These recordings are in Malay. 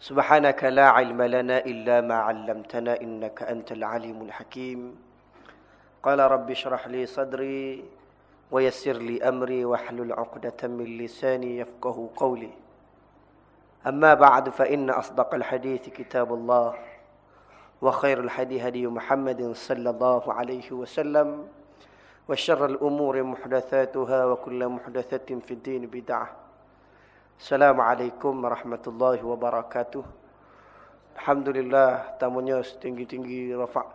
سبحانك لا علم لنا إلا ما علمتنا إنك أنت العليم الحكيم. قال رب اشرح لي صدري ويسر لي أمري واحلل عقدة من لساني يفقه قولي. أما بعد فإن أصدق الحديث كتاب الله وخير الحديث هدي محمد صلى الله عليه وسلم وشر الأمور محدثاتها وكل محدثة في الدين بدعة. Assalamualaikum warahmatullahi wabarakatuh. Alhamdulillah tamunya setinggi-tinggi rafa'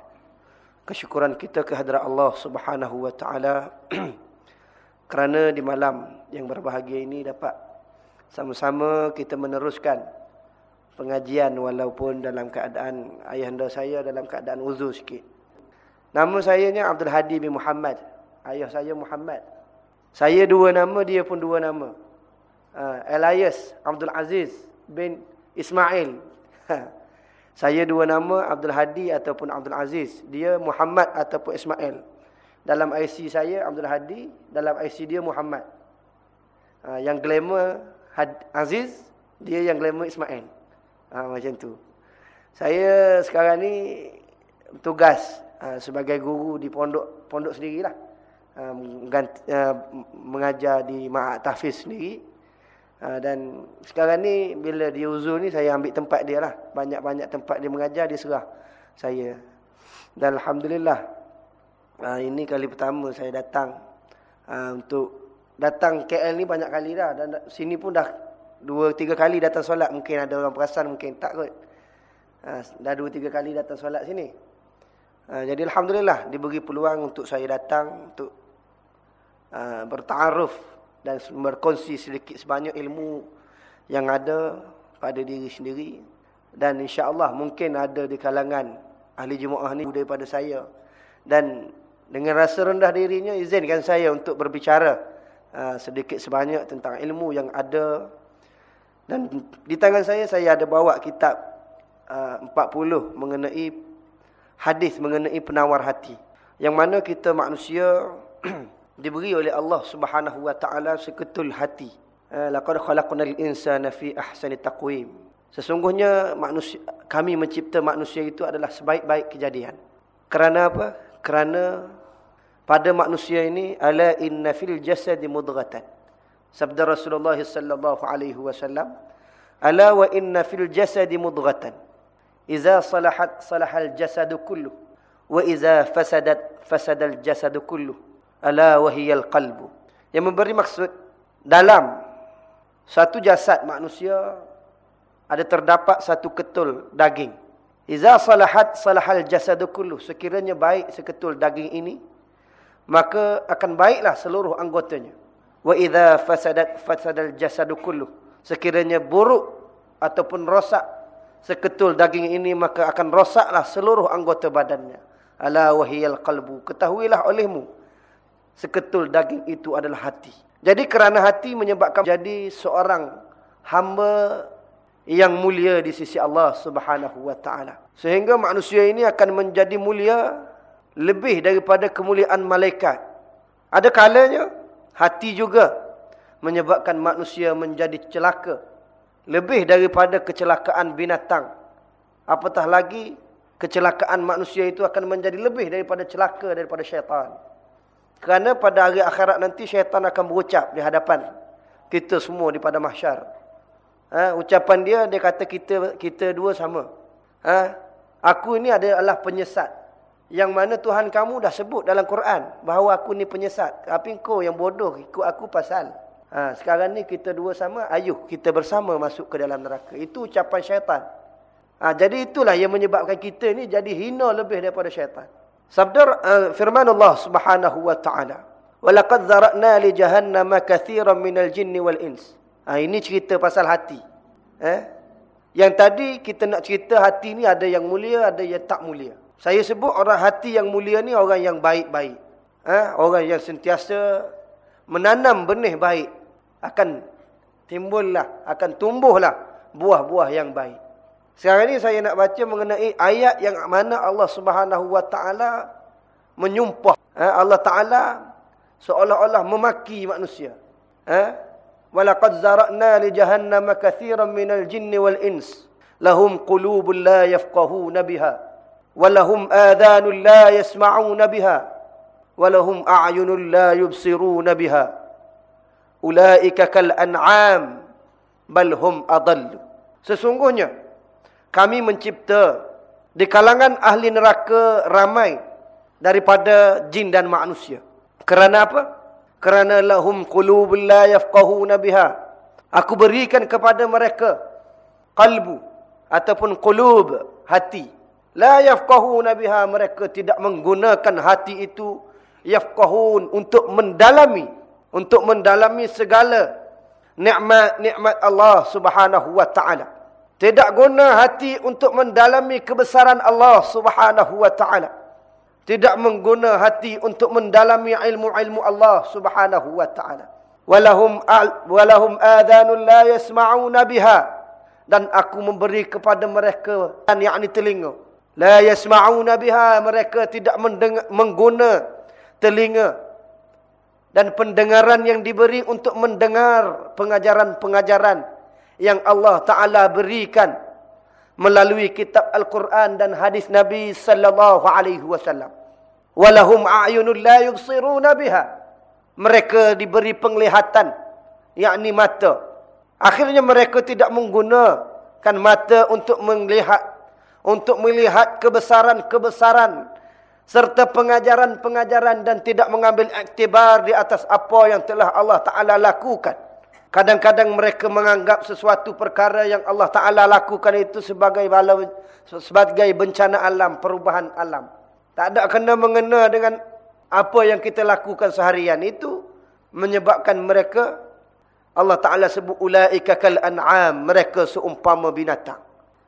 kesyukuran kita kehadrat Allah Subhanahu wa taala kerana di malam yang berbahagia ini dapat sama-sama kita meneruskan pengajian walaupun dalam keadaan ayahanda saya dalam keadaan uzur sikit. Nama saya ni Abdul Hadi bin Muhammad. Ayah saya Muhammad. Saya dua nama, dia pun dua nama uh, Elias Abdul Aziz bin Ismail. Saya dua nama Abdul Hadi ataupun Abdul Aziz. Dia Muhammad ataupun Ismail. Dalam IC saya Abdul Hadi, dalam IC dia Muhammad. Uh, yang glamour Had Aziz, dia yang glamour Ismail. Uh, macam tu. Saya sekarang ni tugas uh, sebagai guru di pondok pondok sendirilah. Uh, uh, mengajar di Ma'at Tahfiz sendiri. Ha, dan sekarang ni bila dia uzur ni saya ambil tempat dia lah. Banyak-banyak tempat dia mengajar dia serah saya. Dan Alhamdulillah ha, ini kali pertama saya datang ha, untuk datang KL ni banyak kali dah. Dan sini pun dah dua tiga kali datang solat. Mungkin ada orang perasan mungkin tak kot. Ha, dah dua tiga kali datang solat sini. Ha, jadi Alhamdulillah diberi peluang untuk saya datang untuk uh, bertaaruf dan berkongsi sedikit sebanyak ilmu yang ada pada diri sendiri. Dan insya-Allah mungkin ada di kalangan ahli jemaah ni daripada saya. Dan dengan rasa rendah dirinya izinkan saya untuk berbicara uh, sedikit sebanyak tentang ilmu yang ada. Dan di tangan saya saya ada bawa kitab uh, 40 mengenai hadis mengenai penawar hati. Yang mana kita manusia diberi oleh Allah Subhanahu wa taala seketul hati. Eh, laqad khalaqnal insana fi ahsani taqwim. Sesungguhnya manusia kami mencipta manusia itu adalah sebaik-baik kejadian. Kerana apa? Kerana pada manusia ini ala inna fil jasadi mudghatan. Sabda Rasulullah sallallahu alaihi wasallam, ala wa inna fil jasadi mudghatan. Iza salahat salahal jasadu kullu wa iza fasadat fasadal jasadu kullu ala wahiyal qalbu. Yang memberi maksud dalam satu jasad manusia ada terdapat satu ketul daging. Iza salahat salahal jasadu kullu sekiranya baik seketul daging ini maka akan baiklah seluruh anggotanya. Wa idza fasadat fasadal jasadu kullu sekiranya buruk ataupun rosak seketul daging ini maka akan rosaklah seluruh anggota badannya. Ala wahiyal qalbu ketahuilah olehmu seketul daging itu adalah hati. Jadi kerana hati menyebabkan jadi seorang hamba yang mulia di sisi Allah Subhanahu wa taala. Sehingga manusia ini akan menjadi mulia lebih daripada kemuliaan malaikat. Ada kalanya hati juga menyebabkan manusia menjadi celaka lebih daripada kecelakaan binatang. Apatah lagi kecelakaan manusia itu akan menjadi lebih daripada celaka daripada syaitan. Kerana pada hari akhirat nanti syaitan akan berucap di hadapan kita semua di pada mahsyar. Ha, ucapan dia dia kata kita kita dua sama. Ha, aku ini adalah penyesat. Yang mana Tuhan kamu dah sebut dalam Quran bahawa aku ni penyesat. Tapi kau yang bodoh ikut aku pasal. Ha, sekarang ni kita dua sama, ayuh kita bersama masuk ke dalam neraka. Itu ucapan syaitan. Ha, jadi itulah yang menyebabkan kita ni jadi hina lebih daripada syaitan. Sabda uh, firman Allah Subhanahu wa taala, "Wa laqad zara'na li jahannama katsiran minal jinni wal ins." Ha, ini cerita pasal hati. Eh? Yang tadi kita nak cerita hati ni ada yang mulia, ada yang tak mulia. Saya sebut orang hati yang mulia ni orang yang baik-baik. Eh? Orang yang sentiasa menanam benih baik akan timbullah, akan tumbuhlah buah-buah yang baik. Sekarang ini saya nak baca mengenai ayat yang mana Allah Subhanahu wa taala menyumpah eh, Allah taala seolah-olah memaki manusia. Eh? Walaqad zara'na li jahannama katsiran minal jinni wal ins lahum qulubun la yafqahuna biha wa lahum adhanun la yasma'una biha wa lahum a'yunun la yubsiruna biha ulaika kal an'am bal hum adall sesungguhnya kami mencipta di kalangan ahli neraka ramai daripada jin dan manusia. Kerana apa? Kerana lahum qulubun la yafqahuna biha. Aku berikan kepada mereka qalbu ataupun qulub hati. La yafqahuna biha. Mereka tidak menggunakan hati itu. Yafqahun untuk mendalami untuk mendalami segala nikmat-nikmat Allah Subhanahu wa taala tidak guna hati untuk mendalami kebesaran Allah Subhanahu wa taala. Tidak mengguna hati untuk mendalami ilmu-ilmu Allah Subhanahu wa taala. Walahum adhanun la yasma'una biha. Dan aku memberi kepada mereka dan yakni telinga. La yasma'una biha mereka tidak mendengar, mengguna telinga. Dan pendengaran yang diberi untuk mendengar pengajaran-pengajaran yang Allah taala berikan melalui kitab Al-Quran dan hadis Nabi sallallahu alaihi wasallam. Walahum a'yunun la yubsiruna biha. Mereka diberi penglihatan yakni mata. Akhirnya mereka tidak menggunakan mata untuk melihat untuk melihat kebesaran-kebesaran serta pengajaran-pengajaran dan tidak mengambil iktibar di atas apa yang telah Allah Taala lakukan. Kadang-kadang mereka menganggap sesuatu perkara yang Allah Taala lakukan itu sebagai bala sebagai bencana alam, perubahan alam. Tak ada kena mengena dengan apa yang kita lakukan seharian itu menyebabkan mereka Allah Ta'ala sebut ulaika kal an'am. Mereka seumpama binatang.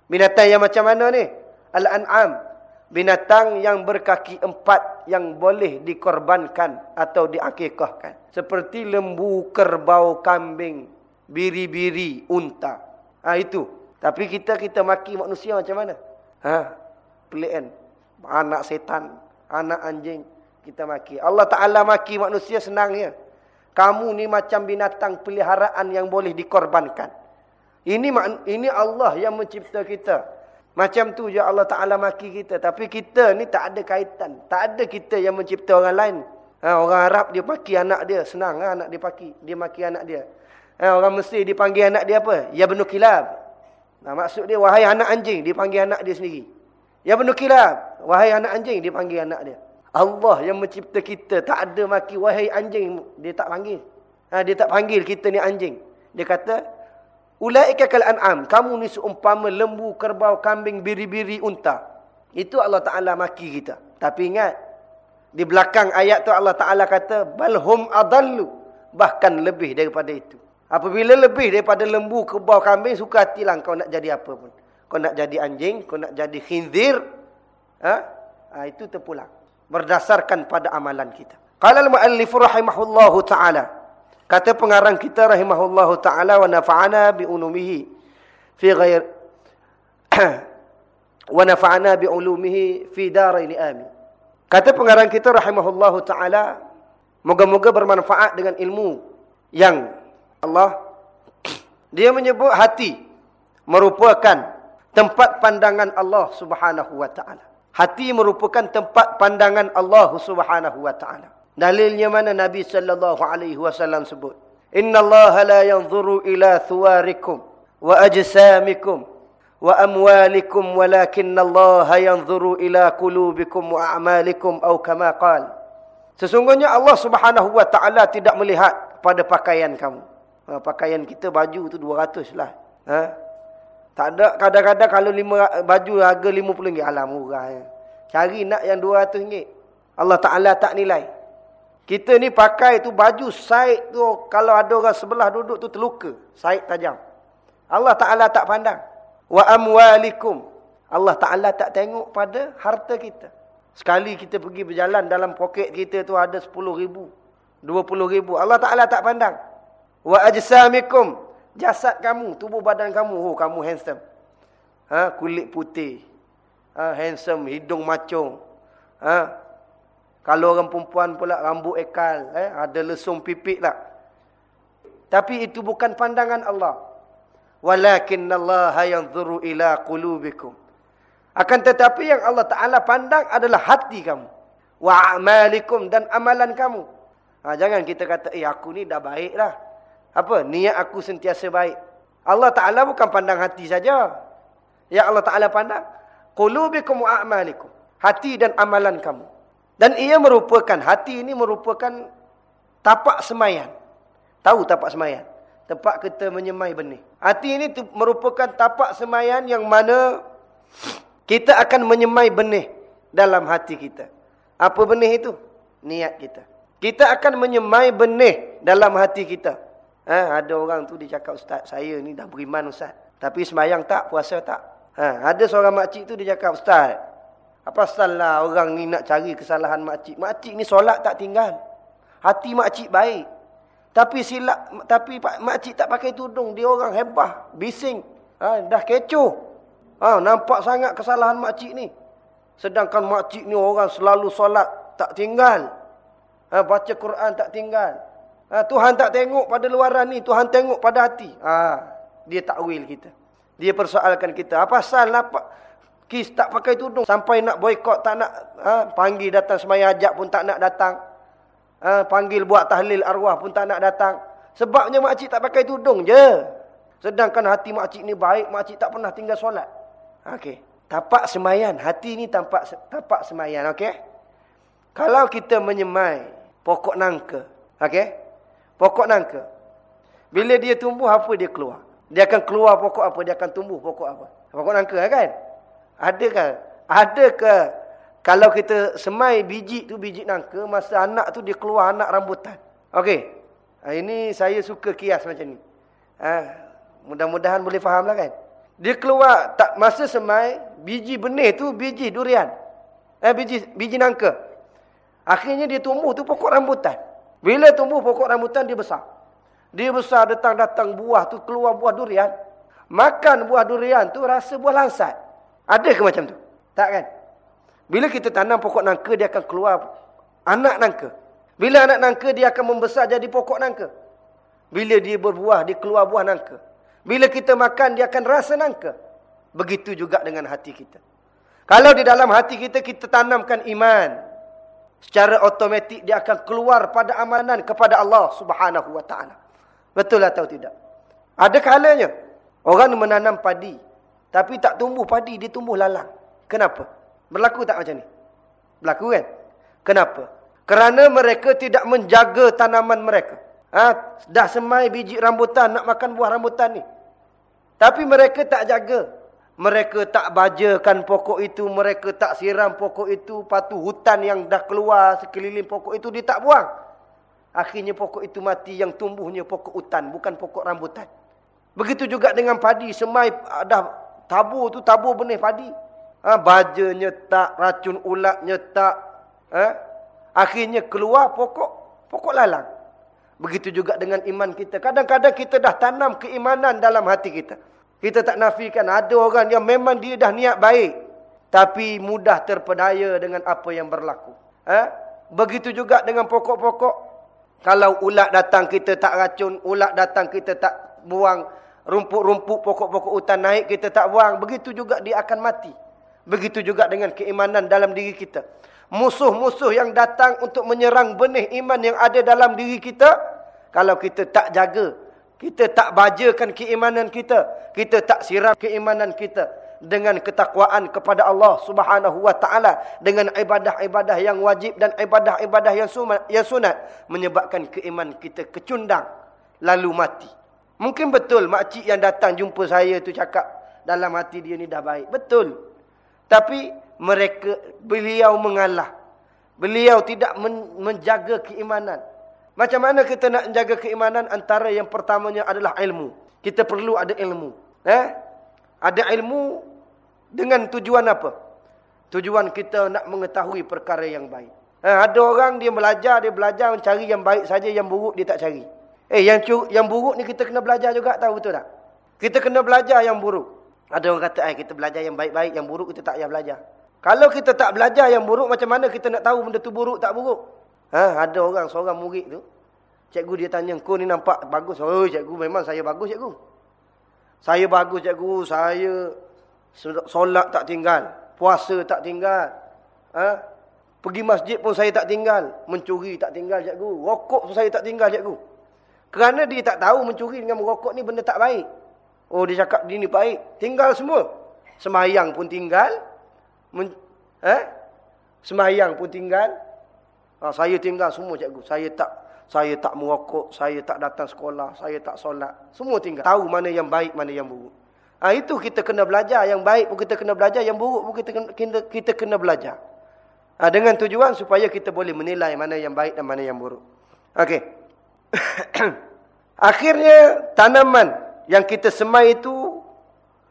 Binatang yang macam mana ni? Al-an'am. Binatang yang berkaki empat yang boleh dikorbankan atau diakikahkan. Seperti lembu, kerbau, kambing, biri-biri, unta. Ha, itu. Tapi kita kita maki manusia macam mana? Ha, pelik kan? Anak setan, anak anjing, kita maki. Allah Ta'ala maki manusia senang ya. Kamu ni macam binatang peliharaan yang boleh dikorbankan. Ini ini Allah yang mencipta kita. Macam tu je Allah Ta'ala maki kita. Tapi kita ni tak ada kaitan. Tak ada kita yang mencipta orang lain. Ha, orang Arab dia maki anak dia. Senang ha, anak dia maki. Dia maki anak dia. Ha, orang Mesir dipanggil anak dia apa? Ya benuh kilab. Nah, maksud dia wahai anak anjing. Dipanggil anak dia sendiri. Ya benuh kilab. Wahai anak anjing. Dipanggil anak dia. Allah yang mencipta kita tak ada maki wahai anjing dia tak panggil. Ha, dia tak panggil kita ni anjing. Dia kata ulaika kal an'am kamu ni seumpama lembu, kerbau, kambing, biri-biri, unta. Itu Allah Taala maki kita. Tapi ingat di belakang ayat tu Allah Taala kata balhum adallu bahkan lebih daripada itu. Apabila lebih daripada lembu, kerbau, kambing suka hatilah kau nak jadi apa pun. Kau nak jadi anjing, kau nak jadi khinzir. Ha? ha itu terpulang berdasarkan pada amalan kita. Qala al-muallif rahimahullahu taala. Kata pengarang kita rahimahullahu taala wa nafa'ana bi ulumihi fi ghair wa nafa'ana bi ulumihi fi darain amin. Kata pengarang kita rahimahullahu taala moga-moga bermanfaat dengan ilmu yang Allah dia menyebut hati merupakan tempat pandangan Allah Subhanahu wa taala. Hati merupakan tempat pandangan Allah Subhanahu wa taala. Dalilnya mana Nabi sallallahu alaihi wasallam sebut? Allah la yanzuru ila thuwarikum wa ajsamikum wa amwalikum walakin Allah yanzuru ila qulubikum wa a'malikum atau kama qal. Sesungguhnya Allah Subhanahu wa taala tidak melihat pada pakaian kamu. Ha, pakaian kita baju tu 200 lah. Ha? Tak ada kadang-kadang kalau lima baju harga RM50 alam murah ya. Cari nak yang RM200. Allah Taala tak nilai. Kita ni pakai tu baju sait tu kalau ada orang sebelah duduk tu terluka, sait tajam. Allah Taala tak pandang. Wa amwalikum. Allah Taala tak tengok pada harta kita. Sekali kita pergi berjalan dalam poket kita tu ada RM10,000, RM20,000. Allah Taala tak pandang. Wa ajsamikum jasad kamu, tubuh badan kamu, oh kamu handsome. Ha, kulit putih. Ha, handsome, hidung macung. Ha, kalau orang perempuan pula rambut ekal, eh, ada lesung pipik lah. Tapi itu bukan pandangan Allah. Walakinallaha yanzuru ila qulubikum. Akan tetapi yang Allah Taala pandang adalah hati kamu. Wa a'malikum dan amalan kamu. Ha, jangan kita kata, eh aku ni dah baik lah. Apa? Niat aku sentiasa baik. Allah Ta'ala bukan pandang hati saja. Ya Allah Ta'ala pandang. Qulubikum wa a'malikum. Hati dan amalan kamu. Dan ia merupakan, hati ini merupakan tapak semayan. Tahu tapak semayan? Tempat kita menyemai benih. Hati ini merupakan tapak semayan yang mana kita akan menyemai benih dalam hati kita. Apa benih itu? Niat kita. Kita akan menyemai benih dalam hati kita. Ha, ada orang tu dia cakap, Ustaz, saya ni dah beriman Ustaz. Tapi semayang tak, puasa tak. Ha, ada seorang makcik tu dia cakap, Ustaz, apa salah orang ni nak cari kesalahan makcik? Makcik ni solat tak tinggal. Hati makcik baik. Tapi silap, tapi makcik tak pakai tudung. Dia orang hebah, bising. Ha, dah kecoh. Ha, nampak sangat kesalahan makcik ni. Sedangkan makcik ni orang selalu solat tak tinggal. Ha, baca Quran tak tinggal. Ha, Tuhan tak tengok pada luaran ni. Tuhan tengok pada hati. Ha, dia takwil kita. Dia persoalkan kita. Apa asal nampak kis tak pakai tudung. Sampai nak boykot tak nak. Ha, panggil datang semaya ajak pun tak nak datang. Ha, panggil buat tahlil arwah pun tak nak datang. Sebabnya makcik tak pakai tudung je. Sedangkan hati makcik ni baik. Makcik tak pernah tinggal solat. Okey. Tapak semayan. Hati ni tampak tapak semayan. Okey. Kalau kita menyemai pokok nangka. Okey. Pokok nangka. Bila dia tumbuh, apa dia keluar? Dia akan keluar pokok apa? Dia akan tumbuh pokok apa? Pokok nangka kan? Adakah? Adakah kalau kita semai biji tu, biji nangka, masa anak tu dia keluar anak rambutan. Okey. Ha, ini saya suka kias macam ni. Ha, Mudah-mudahan boleh faham lah kan? Dia keluar, tak masa semai, biji benih tu biji durian. Eh, biji biji nangka. Akhirnya dia tumbuh tu pokok rambutan. Bila tumbuh pokok rambutan dia besar. Dia besar datang-datang buah tu keluar buah durian. Makan buah durian tu rasa buah lansat. Ada ke macam tu? Tak kan? Bila kita tanam pokok nangka dia akan keluar anak nangka. Bila anak nangka dia akan membesar jadi pokok nangka. Bila dia berbuah dia keluar buah nangka. Bila kita makan dia akan rasa nangka. Begitu juga dengan hati kita. Kalau di dalam hati kita kita tanamkan iman, Secara otomatik dia akan keluar pada amanan kepada Allah subhanahu wa ta'ala. Betul atau tidak? Ada kalanya orang menanam padi. Tapi tak tumbuh padi, dia tumbuh lalang. Kenapa? Berlaku tak macam ni? Berlaku kan? Kenapa? Kerana mereka tidak menjaga tanaman mereka. Ha? Dah semai biji rambutan, nak makan buah rambutan ni. Tapi mereka tak jaga. Mereka tak bajakan pokok itu. Mereka tak siram pokok itu. Patu hutan yang dah keluar sekeliling pokok itu dia tak buang. Akhirnya pokok itu mati yang tumbuhnya pokok hutan. Bukan pokok rambutan. Begitu juga dengan padi. Semai dah tabur tu tabur benih padi. Ha, bajanya tak. Racun ulatnya tak. Ha? Akhirnya keluar pokok. Pokok lalang. Begitu juga dengan iman kita. Kadang-kadang kita dah tanam keimanan dalam hati kita. Kita tak nafikan ada orang yang memang dia dah niat baik. Tapi mudah terpedaya dengan apa yang berlaku. Ha? Begitu juga dengan pokok-pokok. Kalau ulat datang kita tak racun. Ulat datang kita tak buang. Rumput-rumput pokok-pokok hutan naik kita tak buang. Begitu juga dia akan mati. Begitu juga dengan keimanan dalam diri kita. Musuh-musuh yang datang untuk menyerang benih iman yang ada dalam diri kita. Kalau kita tak jaga kita tak bajakan keimanan kita. Kita tak siram keimanan kita. Dengan ketakwaan kepada Allah subhanahu wa ta'ala. Dengan ibadah-ibadah yang wajib dan ibadah-ibadah yang sunat. Menyebabkan keimanan kita kecundang. Lalu mati. Mungkin betul makcik yang datang jumpa saya tu cakap. Dalam hati dia ni dah baik. Betul. Tapi mereka beliau mengalah. Beliau tidak menjaga keimanan. Macam mana kita nak menjaga keimanan antara yang pertamanya adalah ilmu. Kita perlu ada ilmu. Eh? Ada ilmu dengan tujuan apa? Tujuan kita nak mengetahui perkara yang baik. Eh, ada orang dia belajar, dia belajar mencari yang baik saja, yang buruk dia tak cari. Eh, yang yang buruk ni kita kena belajar juga, tahu betul tak? Kita kena belajar yang buruk. Ada orang kata, eh, kita belajar yang baik-baik, yang buruk kita tak payah belajar. Kalau kita tak belajar yang buruk, macam mana kita nak tahu benda tu buruk tak buruk? Ha, ada orang seorang murid tu. Cikgu dia tanya, kau ni nampak bagus. Oh cikgu memang saya bagus cikgu. Saya bagus cikgu, saya solat tak tinggal, puasa tak tinggal. Ha? Pergi masjid pun saya tak tinggal, mencuri tak tinggal cikgu, rokok pun saya tak tinggal cikgu. Kerana dia tak tahu mencuri dengan merokok ni benda tak baik. Oh dia cakap dia ni baik, tinggal semua. Semayang pun tinggal. Men eh? Semayang pun tinggal. Ha, saya tinggal semua cikgu. Saya tak saya tak merokok, saya tak datang sekolah, saya tak solat. Semua tinggal. Tahu mana yang baik, mana yang buruk. Ha, itu kita kena belajar. Yang baik pun kita kena belajar, yang buruk pun kita kena, kita, kita kena belajar. Ha, dengan tujuan supaya kita boleh menilai mana yang baik dan mana yang buruk. Okey. Akhirnya tanaman yang kita semai itu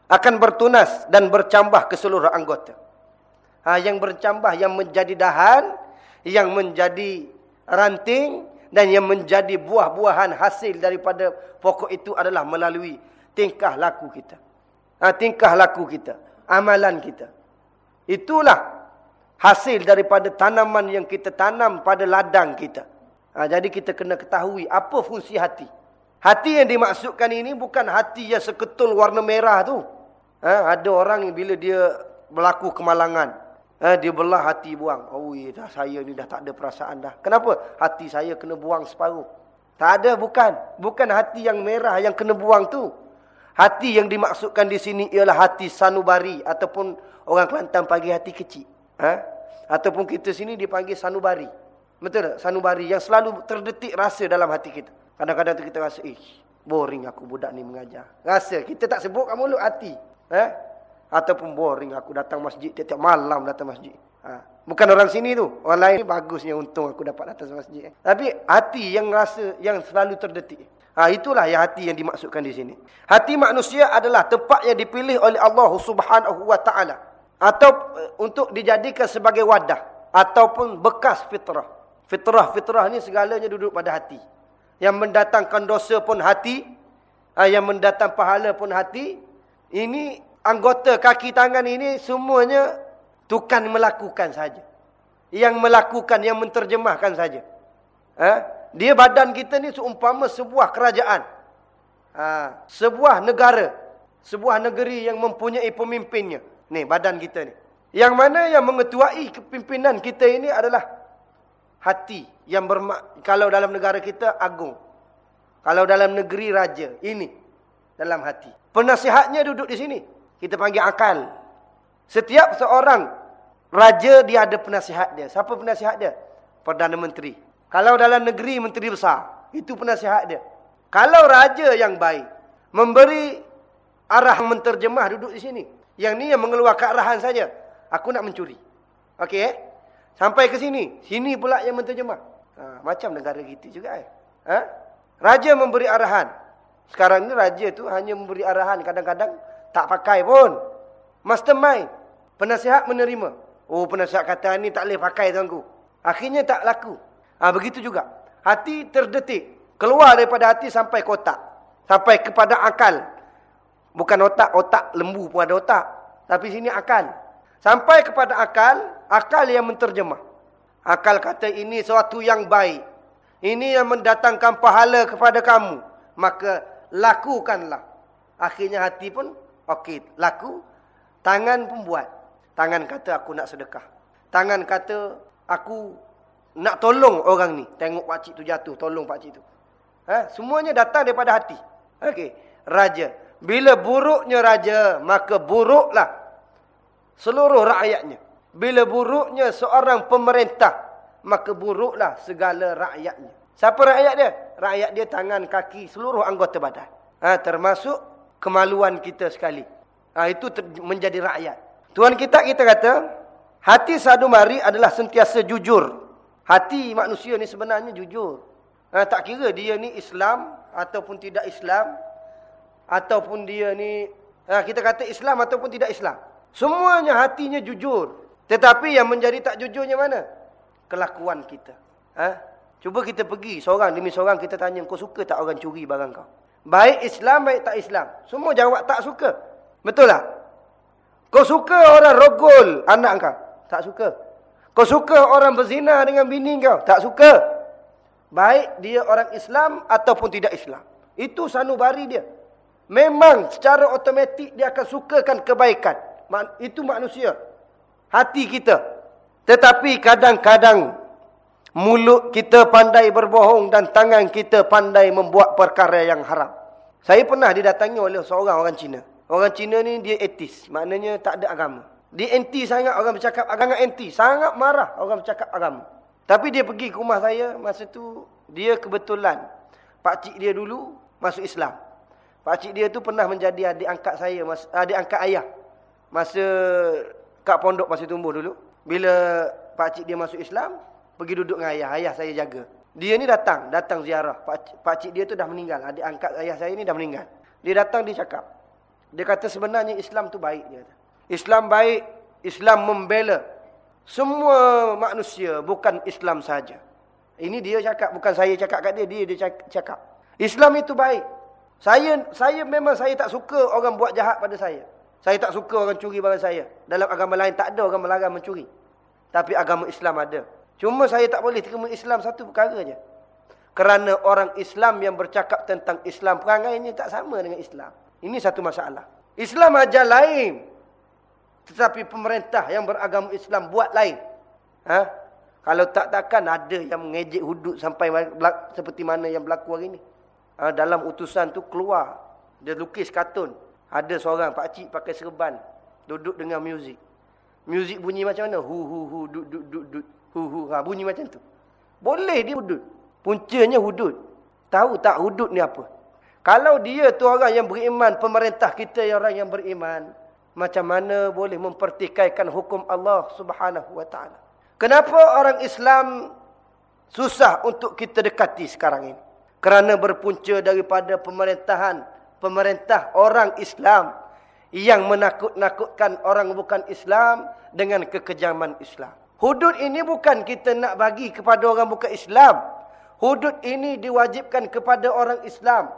akan bertunas dan bercambah ke seluruh anggota. Ha, yang bercambah, yang menjadi dahan, yang menjadi ranting, dan yang menjadi buah-buahan hasil daripada pokok itu adalah melalui tingkah laku kita. Ha, tingkah laku kita. Amalan kita. Itulah hasil daripada tanaman yang kita tanam pada ladang kita. Ha, jadi kita kena ketahui apa fungsi hati. Hati yang dimaksudkan ini bukan hati yang seketul warna merah tu. Ha, ada orang yang bila dia berlaku kemalangan. Eh, dia belah hati buang. Oh, dah saya ni dah tak ada perasaan dah. Kenapa? Hati saya kena buang separuh. Tak ada, bukan. Bukan hati yang merah yang kena buang tu. Hati yang dimaksudkan di sini ialah hati sanubari. Ataupun orang Kelantan panggil hati kecil. Ha? Ataupun kita sini dipanggil sanubari. Betul tak? Sanubari yang selalu terdetik rasa dalam hati kita. Kadang-kadang tu kita rasa, eh, boring aku budak ni mengajar. Rasa, kita tak sebut kat mulut hati. Ha? Ataupun boring aku datang masjid tiap-tiap malam datang masjid. Ha. Bukan orang sini tu. Orang lain bagusnya untung aku dapat datang masjid. Tapi hati yang rasa yang selalu terdetik. Ha, itulah yang hati yang dimaksudkan di sini. Hati manusia adalah tempat yang dipilih oleh Allah Subhanahu wa taala atau uh, untuk dijadikan sebagai wadah ataupun bekas fitrah. Fitrah-fitrah ni segalanya duduk pada hati. Yang mendatangkan dosa pun hati, ha, yang mendatang pahala pun hati. Ini anggota kaki tangan ini semuanya tukang melakukan saja. Yang melakukan, yang menterjemahkan saja. Ha? Dia badan kita ni seumpama sebuah kerajaan. Ha? Sebuah negara. Sebuah negeri yang mempunyai pemimpinnya. Ni badan kita ni. Yang mana yang mengetuai kepimpinan kita ini adalah hati. Yang bermak kalau dalam negara kita agung. Kalau dalam negeri raja. Ini dalam hati. Penasihatnya duduk di sini. Kita panggil akal. Setiap seorang raja dia ada penasihat dia. Siapa penasihat dia? Perdana Menteri. Kalau dalam negeri menteri besar, itu penasihat dia. Kalau raja yang baik memberi arah menterjemah duduk di sini. Yang ni yang mengeluarkan arahan saja. Aku nak mencuri. Okey eh? Sampai ke sini, sini pula yang menterjemah. Ha, macam negara kita juga eh. Ha? Raja memberi arahan. Sekarang ni raja tu hanya memberi arahan kadang-kadang tak pakai pun. Mastermind. Penasihat menerima. Oh penasihat kata ni tak boleh pakai tuanku. Akhirnya tak laku. Ha, begitu juga. Hati terdetik. Keluar daripada hati sampai ke otak. Sampai kepada akal. Bukan otak. Otak lembu pun ada otak. Tapi sini akal. Sampai kepada akal. Akal yang menterjemah. Akal kata ini sesuatu yang baik. Ini yang mendatangkan pahala kepada kamu. Maka lakukanlah. Akhirnya hati pun Okey, laku. Tangan pun buat. Tangan kata aku nak sedekah. Tangan kata aku nak tolong orang ni. Tengok pakcik tu jatuh, tolong pakcik tu. Ha? Semuanya datang daripada hati. Okey, raja. Bila buruknya raja, maka buruklah seluruh rakyatnya. Bila buruknya seorang pemerintah, maka buruklah segala rakyatnya. Siapa rakyat dia? Rakyat dia tangan, kaki, seluruh anggota badan. Ha, termasuk kemaluan kita sekali. Ha, itu menjadi rakyat. Tuhan kita kita kata, hati sadu mari adalah sentiasa jujur. Hati manusia ni sebenarnya jujur. Ha, tak kira dia ni Islam ataupun tidak Islam. Ataupun dia ni, ha, kita kata Islam ataupun tidak Islam. Semuanya hatinya jujur. Tetapi yang menjadi tak jujurnya mana? Kelakuan kita. Ha? Cuba kita pergi seorang demi seorang kita tanya, kau suka tak orang curi barang kau? Baik Islam, baik tak Islam. Semua jawab tak suka. Betul tak? Kau suka orang rogol anak kau? Tak suka. Kau suka orang berzina dengan bini kau? Tak suka. Baik dia orang Islam ataupun tidak Islam. Itu sanubari dia. Memang secara otomatik dia akan sukakan kebaikan. Itu manusia. Hati kita. Tetapi kadang-kadang mulut kita pandai berbohong dan tangan kita pandai membuat perkara yang haram. Saya pernah didatangi oleh seorang orang Cina. Orang Cina ni dia etis. Maknanya tak ada agama. Dia anti sangat orang bercakap agama anti. Sangat marah orang bercakap agama. Tapi dia pergi ke rumah saya. Masa tu dia kebetulan. Pakcik dia dulu masuk Islam. Pakcik dia tu pernah menjadi adik angkat saya. Adik angkat ayah. Masa kat pondok masih tumbuh dulu. Bila pakcik dia masuk Islam. Pergi duduk dengan ayah. Ayah saya jaga. Dia ni datang. Datang ziarah. Pakcik, pakcik dia tu dah meninggal. Adik angkat ayah saya ni dah meninggal. Dia datang dia cakap. Dia kata sebenarnya Islam tu baik. Dia kata. Islam baik. Islam membela. Semua manusia bukan Islam saja. Ini dia cakap. Bukan saya cakap kat dia. Dia dia cakap. Islam itu baik. Saya saya memang saya tak suka orang buat jahat pada saya. Saya tak suka orang curi barang saya. Dalam agama lain tak ada orang melarang mencuri. Tapi agama Islam ada. Cuma saya tak boleh terima Islam satu perkara saja. Kerana orang Islam yang bercakap tentang Islam perangainya tak sama dengan Islam. Ini satu masalah. Islam ajar lain. Tetapi pemerintah yang beragama Islam buat lain. Ha? Kalau tak takkan ada yang mengejek hudud sampai seperti mana yang berlaku hari ini. Ha, dalam utusan tu keluar. Dia lukis kartun. Ada seorang pakcik pakai serban. Duduk dengan muzik. Muzik bunyi macam mana? Hu hu hu dud dud dud dud. Hu hu ha bunyi macam tu. Boleh dia hudud. Puncanya hudud. Tahu tak hudud ni apa? Kalau dia tu orang yang beriman, pemerintah kita yang orang yang beriman, macam mana boleh mempertikaikan hukum Allah Subhanahu wa taala? Kenapa orang Islam susah untuk kita dekati sekarang ini? Kerana berpunca daripada pemerintahan, pemerintah orang Islam yang menakut-nakutkan orang bukan Islam dengan kekejaman Islam. Hudud ini bukan kita nak bagi kepada orang bukan Islam. Hudud ini diwajibkan kepada orang Islam.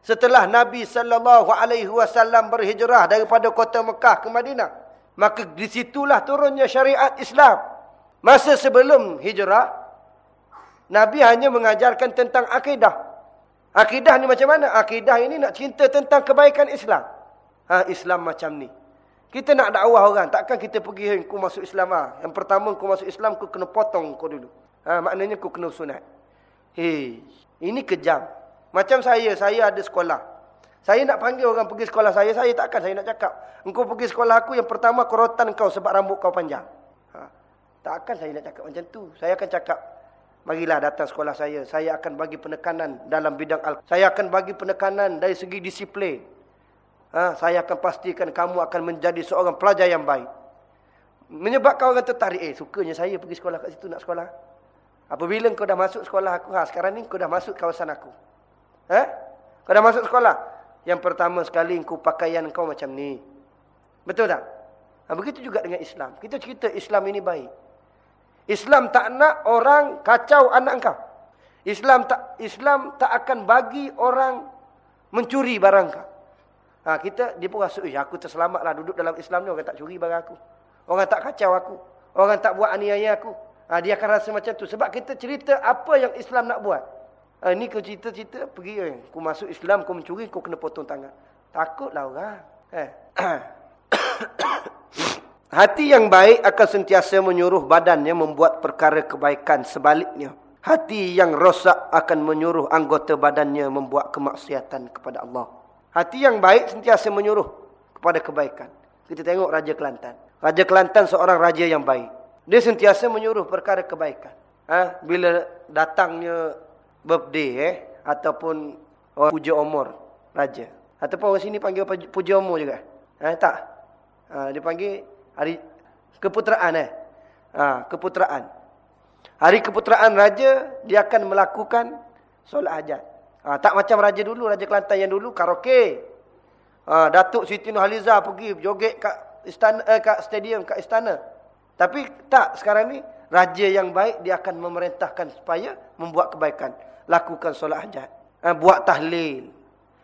Setelah Nabi sallallahu alaihi wasallam berhijrah daripada kota Mekah ke Madinah, maka di situlah turunnya syariat Islam. Masa sebelum hijrah, Nabi hanya mengajarkan tentang akidah. Akidah ni macam mana? Akidah ini nak cinta tentang kebaikan Islam. Ha, Islam macam ni. Kita nak dakwah orang, takkan kita pergi kau masuk Islam ah. Yang pertama kau masuk Islam kau kena potong kau dulu. Ha, maknanya kau kena sunat. Hei, ini kejam. Macam saya, saya ada sekolah. Saya nak panggil orang pergi sekolah saya, saya takkan saya nak cakap. Engkau pergi sekolah aku, yang pertama korotan kau sebab rambut kau panjang. Ha. Takkan saya nak cakap macam tu. Saya akan cakap, marilah datang sekolah saya. Saya akan bagi penekanan dalam bidang al Saya akan bagi penekanan dari segi disiplin. Ha. Saya akan pastikan kamu akan menjadi seorang pelajar yang baik. Menyebabkan orang tertarik, eh sukanya saya pergi sekolah kat situ nak sekolah. Apabila kau dah masuk sekolah aku, ha, sekarang ni kau dah masuk kawasan aku. Eh? Kau dah masuk sekolah. Yang pertama sekali kau pakaian kau macam ni. Betul tak? Ha, begitu juga dengan Islam. Kita cerita Islam ini baik. Islam tak nak orang kacau anak kau. Islam tak Islam tak akan bagi orang mencuri barang kau. Ha, kita dia pun rasa, "Eh, aku terselamatlah duduk dalam Islam ni orang tak curi barang aku. Orang tak kacau aku. Orang tak buat aniaya aku." Ha, dia akan rasa macam tu sebab kita cerita apa yang Islam nak buat. Ha, ni kau cerita-cerita pergi eh. Kau masuk Islam, kau mencuri, kau kena potong tangan. Takutlah orang. Eh. Hati yang baik akan sentiasa menyuruh badannya membuat perkara kebaikan sebaliknya. Hati yang rosak akan menyuruh anggota badannya membuat kemaksiatan kepada Allah. Hati yang baik sentiasa menyuruh kepada kebaikan. Kita tengok Raja Kelantan. Raja Kelantan seorang raja yang baik. Dia sentiasa menyuruh perkara kebaikan. Ha? Bila datangnya birthday eh ataupun orang puja umur raja ataupun orang sini panggil puja umur juga eh tak ha, dia panggil hari keputeraan eh ha, keputeraan hari keputeraan raja dia akan melakukan solat hajat ha, tak macam raja dulu raja Kelantan yang dulu karaoke ha, datuk Siti Nurhaliza pergi joget kat istana eh, kat stadium kat istana tapi tak sekarang ni raja yang baik dia akan memerintahkan supaya membuat kebaikan lakukan solat hajat. Ha, buat tahlil.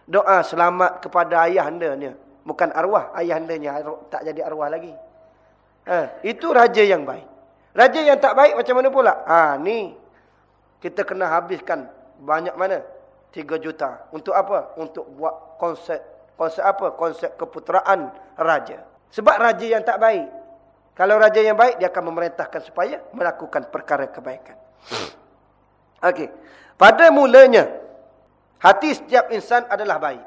Doa selamat kepada ayah andanya. Bukan arwah ayah andanya. Tak jadi arwah lagi. Ha, itu raja yang baik. Raja yang tak baik macam mana pula? Ha, ni. Kita kena habiskan banyak mana? 3 juta. Untuk apa? Untuk buat konsert Konsep apa? Konsep keputeraan raja. Sebab raja yang tak baik. Kalau raja yang baik, dia akan memerintahkan supaya melakukan perkara kebaikan. Okey. Pada mulanya, hati setiap insan adalah baik.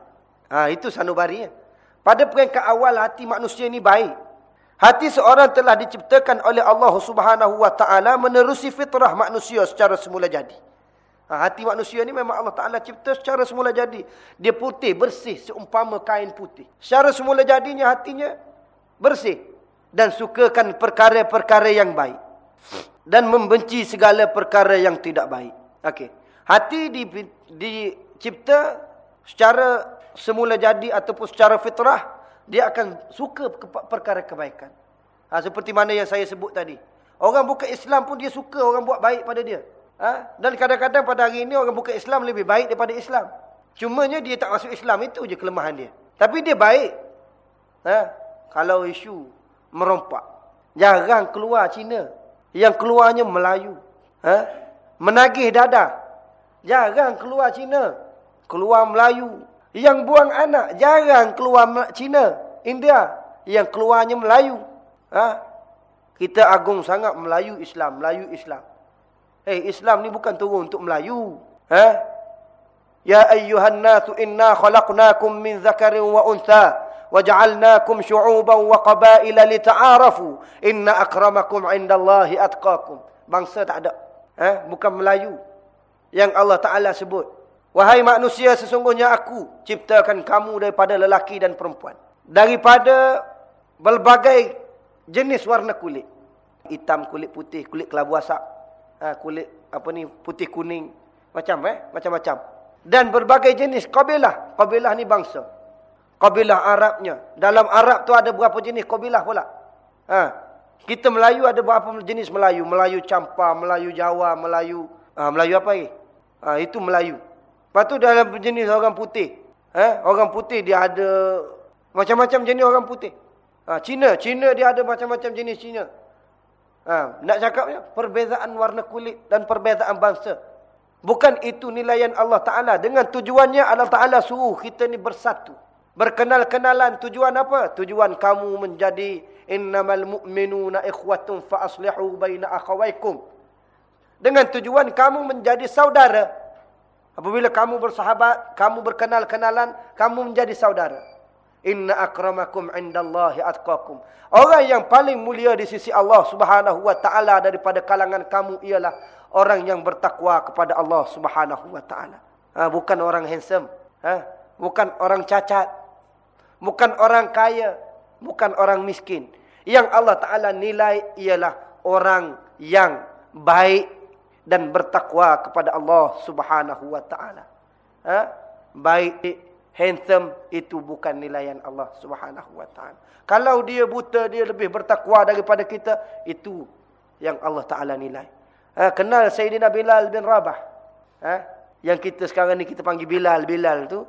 Ha, itu sanubari. Pada peringkat awal, hati manusia ini baik. Hati seorang telah diciptakan oleh Allah Subhanahu Wa Taala menerusi fitrah manusia secara semula jadi. Ha, hati manusia ni memang Allah Ta'ala cipta secara semula jadi. Dia putih, bersih, seumpama kain putih. Secara semula jadinya hatinya bersih. Dan sukakan perkara-perkara yang baik. Dan membenci segala perkara yang tidak baik. Okey. Hati di, dicipta secara semula jadi ataupun secara fitrah. Dia akan suka perkara kebaikan. Ha, seperti mana yang saya sebut tadi. Orang bukan Islam pun dia suka orang buat baik pada dia. Ha? Dan kadang-kadang pada hari ini orang bukan Islam lebih baik daripada Islam. Cumanya dia tak masuk Islam, itu je kelemahan dia. Tapi dia baik. Ha? Kalau isu merompak. Jarang keluar Cina. Yang keluarnya Melayu. Ha? Menagih dada. Jarang keluar Cina. Keluar Melayu. Yang buang anak. Jarang keluar Cina. India. Yang keluarnya Melayu. Ha? Kita agung sangat Melayu Islam. Melayu Islam. Eh Islam ni bukan turun untuk Melayu. Ha? Ya ayyuhan nasu inna khalaqnakum min zakarin wa untha waja'alnakum syu'uban wa qabaila lita'arafu inna akramakum 'indallahi atqakum. Bangsa tak ada. Ha? Bukan Melayu. Yang Allah Taala sebut. Wahai manusia sesungguhnya aku ciptakan kamu daripada lelaki dan perempuan. Daripada berbagai jenis warna kulit. Hitam, kulit putih, kulit kelabu asap ha, kulit apa ni putih kuning macam eh macam-macam. Dan berbagai jenis kabilah. Kabilah ni bangsa. Kabilah Arabnya. Dalam Arab tu ada berapa jenis kabilah pula? Ha. Kita Melayu ada berapa jenis Melayu? Melayu Campa Melayu Jawa Melayu ha, Melayu apa ni? Ha, itu Melayu lepas tu dalam jenis orang putih eh orang putih dia ada macam-macam jenis orang putih ha, Cina Cina dia ada macam-macam jenis Cina Ha, nak cakapnya perbezaan warna kulit dan perbezaan bangsa. Bukan itu nilaian Allah Taala dengan tujuannya Allah Taala suruh kita ni bersatu. Berkenal-kenalan tujuan apa? Tujuan kamu menjadi innamal mu'minuna ikhwatun fa aslihu baina akhawaykum. Dengan tujuan kamu menjadi saudara. Apabila kamu bersahabat, kamu berkenal-kenalan, kamu menjadi saudara. Inna akramakum indallahi atqakum. Orang yang paling mulia di sisi Allah Subhanahu wa taala daripada kalangan kamu ialah orang yang bertakwa kepada Allah Subhanahu wa taala. Ha, bukan orang handsome, ha? bukan orang cacat, bukan orang kaya, bukan orang miskin. Yang Allah taala nilai ialah orang yang baik dan bertakwa kepada Allah Subhanahu wa taala. Ha? Baik handsome itu bukan nilaian Allah Subhanahu wa taala. Kalau dia buta dia lebih bertakwa daripada kita itu yang Allah taala nilai. Ha, kenal Sayyidina Bilal bin Rabah. Ha, yang kita sekarang ni kita panggil Bilal Bilal tu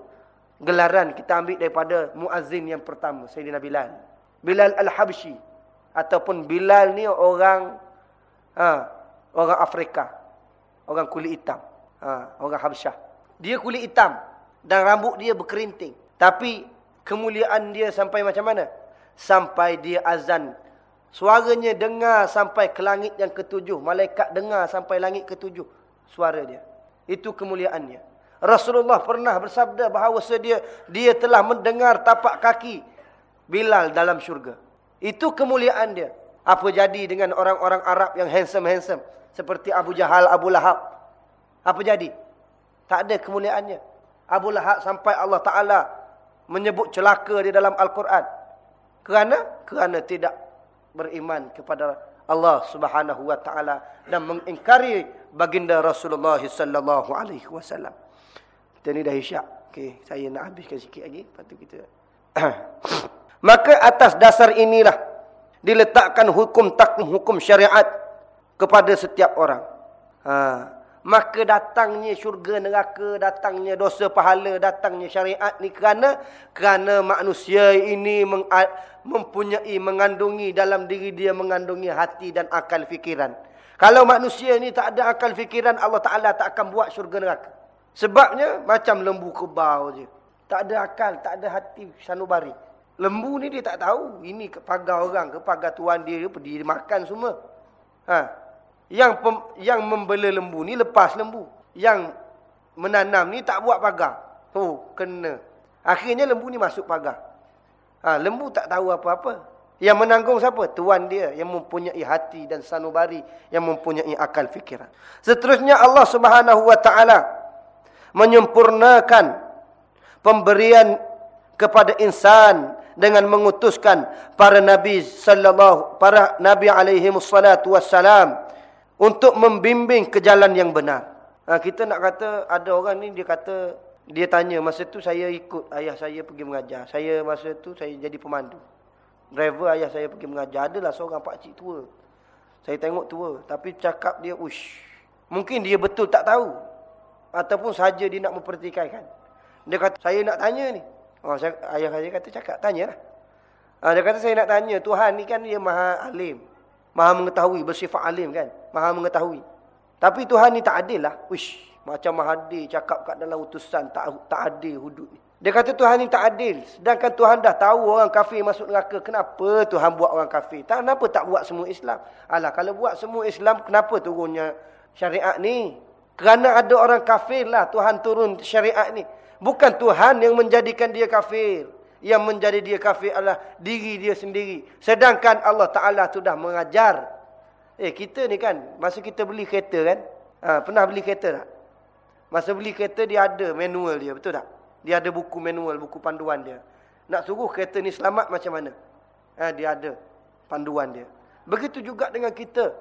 gelaran kita ambil daripada muazzin yang pertama Sayyidina Bilal. Bilal Al-Habsyi ataupun Bilal ni orang ha, orang Afrika. Orang kulit hitam. Ha, orang Habsyah. Dia kulit hitam dan rambut dia berkerinting. Tapi kemuliaan dia sampai macam mana? Sampai dia azan. Suaranya dengar sampai ke langit yang ketujuh. Malaikat dengar sampai langit ketujuh. Suara dia. Itu kemuliaannya. Rasulullah pernah bersabda bahawa dia dia telah mendengar tapak kaki Bilal dalam syurga. Itu kemuliaan dia. Apa jadi dengan orang-orang Arab yang handsome-handsome. Seperti Abu Jahal, Abu Lahab. Apa jadi? Tak ada kemuliaannya. Abu Lahab sampai Allah Ta'ala menyebut celaka di dalam Al-Quran. Kerana? Kerana tidak beriman kepada Allah Subhanahu Wa Ta'ala dan mengingkari baginda Rasulullah Sallallahu Alaihi Wasallam. Kita ni dah isyak. Okay, saya nak habiskan sikit lagi. Lepas tu kita... Maka atas dasar inilah diletakkan hukum takum hukum syariat kepada setiap orang. Ha maka datangnya syurga neraka datangnya dosa pahala datangnya syariat ni kerana kerana manusia ini mempunyai mengandungi dalam diri dia mengandungi hati dan akal fikiran kalau manusia ini tak ada akal fikiran Allah Taala tak akan buat syurga neraka sebabnya macam lembu kebau je Tak ada akal, tak ada hati sanubari. Lembu ni dia tak tahu. Ini pagar orang ke pagar tuan dia ke. Dia makan semua. Ha. Yang pem, yang membela lembu ni lepas lembu. Yang menanam ni tak buat pagar. Oh, kena. Akhirnya lembu ni masuk pagar. Ha, lembu tak tahu apa-apa. Yang menanggung siapa? Tuan dia yang mempunyai hati dan sanubari. Yang mempunyai akal fikiran. Seterusnya Allah subhanahu wa ta'ala menyempurnakan pemberian kepada insan dengan mengutuskan para nabi sallallahu para nabi alaihi wassalatu wassalam untuk membimbing ke jalan yang benar. Ha, kita nak kata ada orang ni dia kata dia tanya masa tu saya ikut ayah saya pergi mengajar. Saya masa tu saya jadi pemandu. Driver ayah saya pergi mengajar adalah seorang pak cik tua. Saya tengok tua tapi cakap dia ush. Mungkin dia betul tak tahu ataupun saja dia nak mempertikaikan. Dia kata, saya nak tanya ni. Oh, ayah saya kata, cakap, tanyalah. Ha, dia kata, saya nak tanya, Tuhan ni kan dia maha alim. Maha mengetahui, bersifat alim kan. Maha mengetahui. Tapi Tuhan ni tak adil lah. Uish, macam Mahathir cakap kat dalam utusan, tak tak adil hudud ni. Dia kata Tuhan ni tak adil. Sedangkan Tuhan dah tahu orang kafir masuk neraka. Kenapa Tuhan buat orang kafir? Tak, kenapa tak buat semua Islam? Alah, kalau buat semua Islam, kenapa turunnya syariat ni? Kerana ada orang kafir lah Tuhan turun syariat ni. Bukan Tuhan yang menjadikan dia kafir. Yang menjadi dia kafir adalah diri dia sendiri. Sedangkan Allah Ta'ala sudah mengajar. Eh kita ni kan, masa kita beli kereta kan. Ha, pernah beli kereta tak? Masa beli kereta dia ada manual dia, betul tak? Dia ada buku manual, buku panduan dia. Nak suruh kereta ni selamat macam mana? Ha, dia ada panduan dia. Begitu juga dengan kita.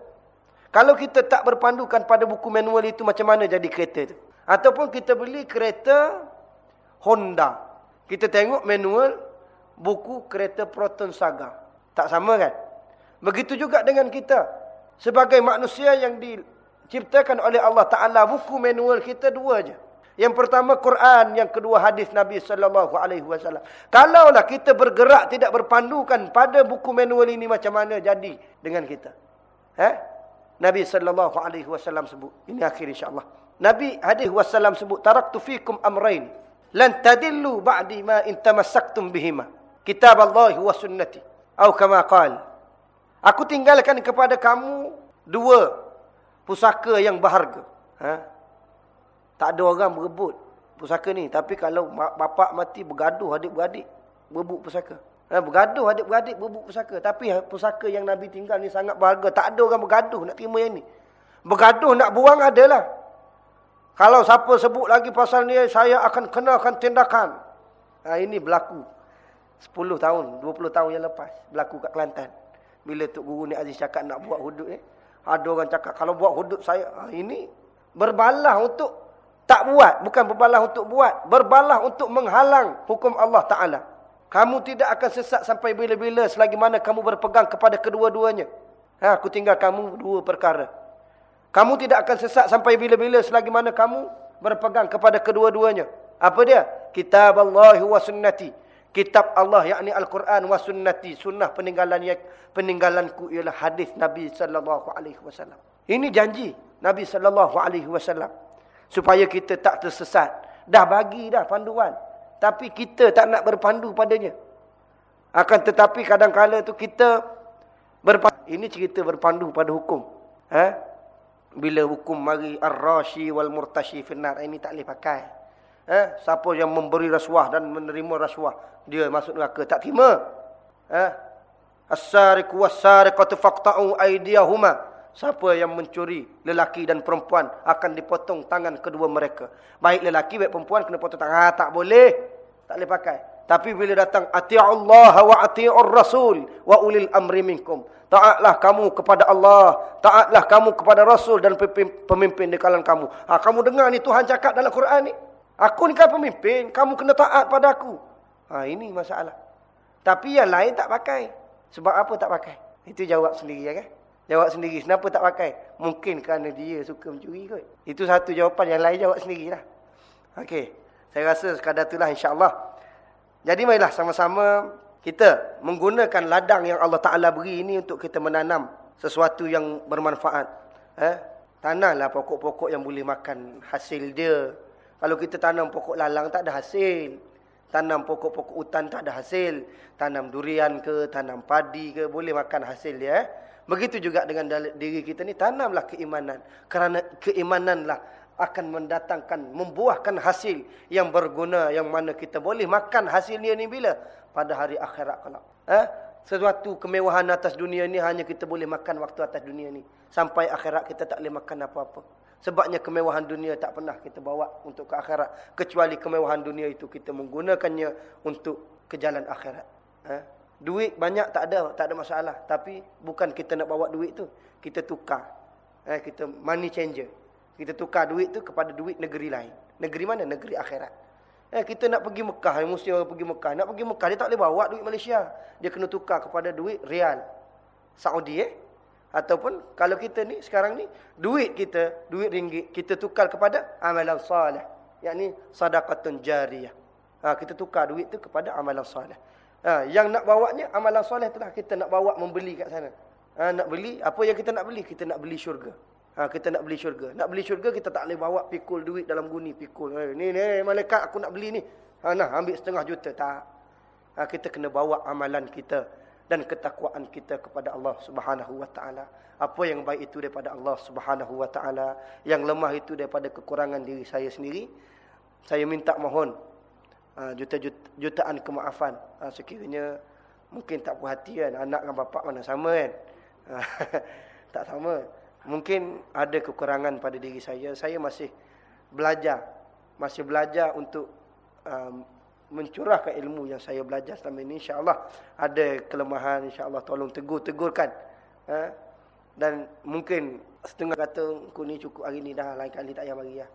Kalau kita tak berpandukan pada buku manual itu macam mana jadi kereta itu? Ataupun kita beli kereta Honda. Kita tengok manual buku kereta Proton Saga. Tak sama kan? Begitu juga dengan kita. Sebagai manusia yang diciptakan oleh Allah Ta'ala, buku manual kita dua aja. Yang pertama Quran, yang kedua hadis Nabi wasallam. Kalaulah kita bergerak tidak berpandukan pada buku manual ini macam mana jadi dengan kita? Eh? Nabi wasallam sebut. Ini akhir insya-Allah. Nabi hadis wasallam sebut taraktu fikum amrayn lan tadillu ba'di ma in tamassaktum bihima. Kitab Allah wa sunnati. Atau kama qala. Aku tinggalkan kepada kamu dua pusaka yang berharga. Ha? Tak ada orang berebut pusaka ni. Tapi kalau bapa mati bergaduh adik-beradik berebut pusaka. Ha, bergaduh adik-beradik berbuk pusaka. Tapi pusaka yang Nabi tinggal ni sangat berharga. Tak ada orang bergaduh nak terima yang ni. Bergaduh nak buang adalah. Kalau siapa sebut lagi pasal ni, saya akan kenakan tindakan. Ha, ini berlaku. 10 tahun, 20 tahun yang lepas. Berlaku kat Kelantan. Bila Tok Guru ni Aziz cakap nak buat hudud ni. Ada orang cakap, kalau buat hudud saya, ha, ini berbalah untuk tak buat. Bukan berbalah untuk buat. Berbalah untuk menghalang hukum Allah Ta'ala. Kamu tidak akan sesat sampai bila-bila selagi mana kamu berpegang kepada kedua-duanya. Ha, aku tinggal kamu dua perkara. Kamu tidak akan sesat sampai bila-bila selagi mana kamu berpegang kepada kedua-duanya. Apa dia? Kitab Allah wa sunnati. Kitab Allah yakni Al-Quran wa sunnati. Sunnah peninggalan peninggalanku ialah hadis Nabi sallallahu alaihi wasallam. Ini janji Nabi sallallahu alaihi wasallam supaya kita tak tersesat. Dah bagi dah panduan. Tapi kita tak nak berpandu padanya. Akan tetapi kadang-kala tu kita berpandu. Ini cerita berpandu pada hukum. Ha? Bila hukum mari ar-rashi wal-murtashi finnar. Ini tak boleh pakai. Ha? Siapa yang memberi rasuah dan menerima rasuah. Dia masuk neraka. Tak terima. Ha? As-sariku was-sariqatu faqta'u aydiyahuma. Siapa yang mencuri lelaki dan perempuan akan dipotong tangan kedua mereka. Baik lelaki baik perempuan kena potong tangan. Ha, tak boleh. Tak boleh pakai. Tapi bila datang ati'ullah wa ati'ur rasul wa ulil amri minkum. Taatlah kamu kepada Allah, taatlah kamu kepada rasul dan pemimpin di kalangan kamu. Ha kamu dengar ni Tuhan cakap dalam Quran ni. Aku ni kan pemimpin, kamu kena taat pada aku. Ha ini masalah. Tapi yang lain tak pakai. Sebab apa tak pakai? Itu jawab sendiri ya kan? Jawab sendiri. Kenapa tak pakai? Mungkin kerana dia suka mencuri kot. Itu satu jawapan. Yang lain jawab sendirilah. Okey. Saya rasa sekadar itulah insyaAllah. Jadi marilah sama-sama kita menggunakan ladang yang Allah Ta'ala beri ini untuk kita menanam sesuatu yang bermanfaat. Eh? Tanamlah pokok-pokok yang boleh makan hasil dia. Kalau kita tanam pokok lalang tak ada hasil. Tanam pokok-pokok hutan tak ada hasil. Tanam durian ke, tanam padi ke, boleh makan hasil dia. Eh? Begitu juga dengan diri kita ni, tanamlah keimanan. Kerana keimananlah akan mendatangkan, membuahkan hasil yang berguna, yang mana kita boleh makan hasilnya ni bila? Pada hari akhirat kelak. Eh? Sesuatu kemewahan atas dunia ni hanya kita boleh makan waktu atas dunia ni. Sampai akhirat kita tak boleh makan apa-apa. Sebabnya kemewahan dunia tak pernah kita bawa untuk ke akhirat. Kecuali kemewahan dunia itu kita menggunakannya untuk ke jalan akhirat. Ha? Duit banyak tak ada, tak ada masalah. Tapi bukan kita nak bawa duit tu. Kita tukar. Ha? Kita money changer. Kita tukar duit tu kepada duit negeri lain. Negeri mana? Negeri akhirat. Eh, kita nak pergi Mekah, mesti orang pergi Mekah. Nak pergi Mekah, dia tak boleh bawa duit Malaysia. Dia kena tukar kepada duit real. Saudi eh. Ataupun kalau kita ni sekarang ni duit kita, duit ringgit kita tukar kepada amalan soleh. Yakni sadaqatun jariyah. Ha, kita tukar duit tu kepada amalan soleh. Ha, yang nak bawanya amalan soleh itulah kita nak bawa membeli kat sana. Ha, nak beli, apa yang kita nak beli? Kita nak beli syurga. Ha, kita nak beli syurga. Nak beli syurga kita tak boleh bawa pikul duit dalam guni pikul. Ha, ni ni malaikat aku nak beli ni. Ha, nah ambil setengah juta tak. Ha, kita kena bawa amalan kita dan ketakwaan kita kepada Allah Subhanahu wa taala. Apa yang baik itu daripada Allah Subhanahu wa taala, yang lemah itu daripada kekurangan diri saya sendiri. Saya minta mohon uh, juta-jutaan kemaafan uh, sekiranya mungkin tak puas hati kan anak dengan bapak mana sama kan. tak sama. Mungkin ada kekurangan pada diri saya. Saya masih belajar. Masih belajar untuk um, mencurahkan ilmu yang saya belajar selama ini insyaallah ada kelemahan insyaallah tolong tegur-tegurkan ha? dan mungkin setengah kata aku ni cukup hari ni dah lain kali tak payah bagi ya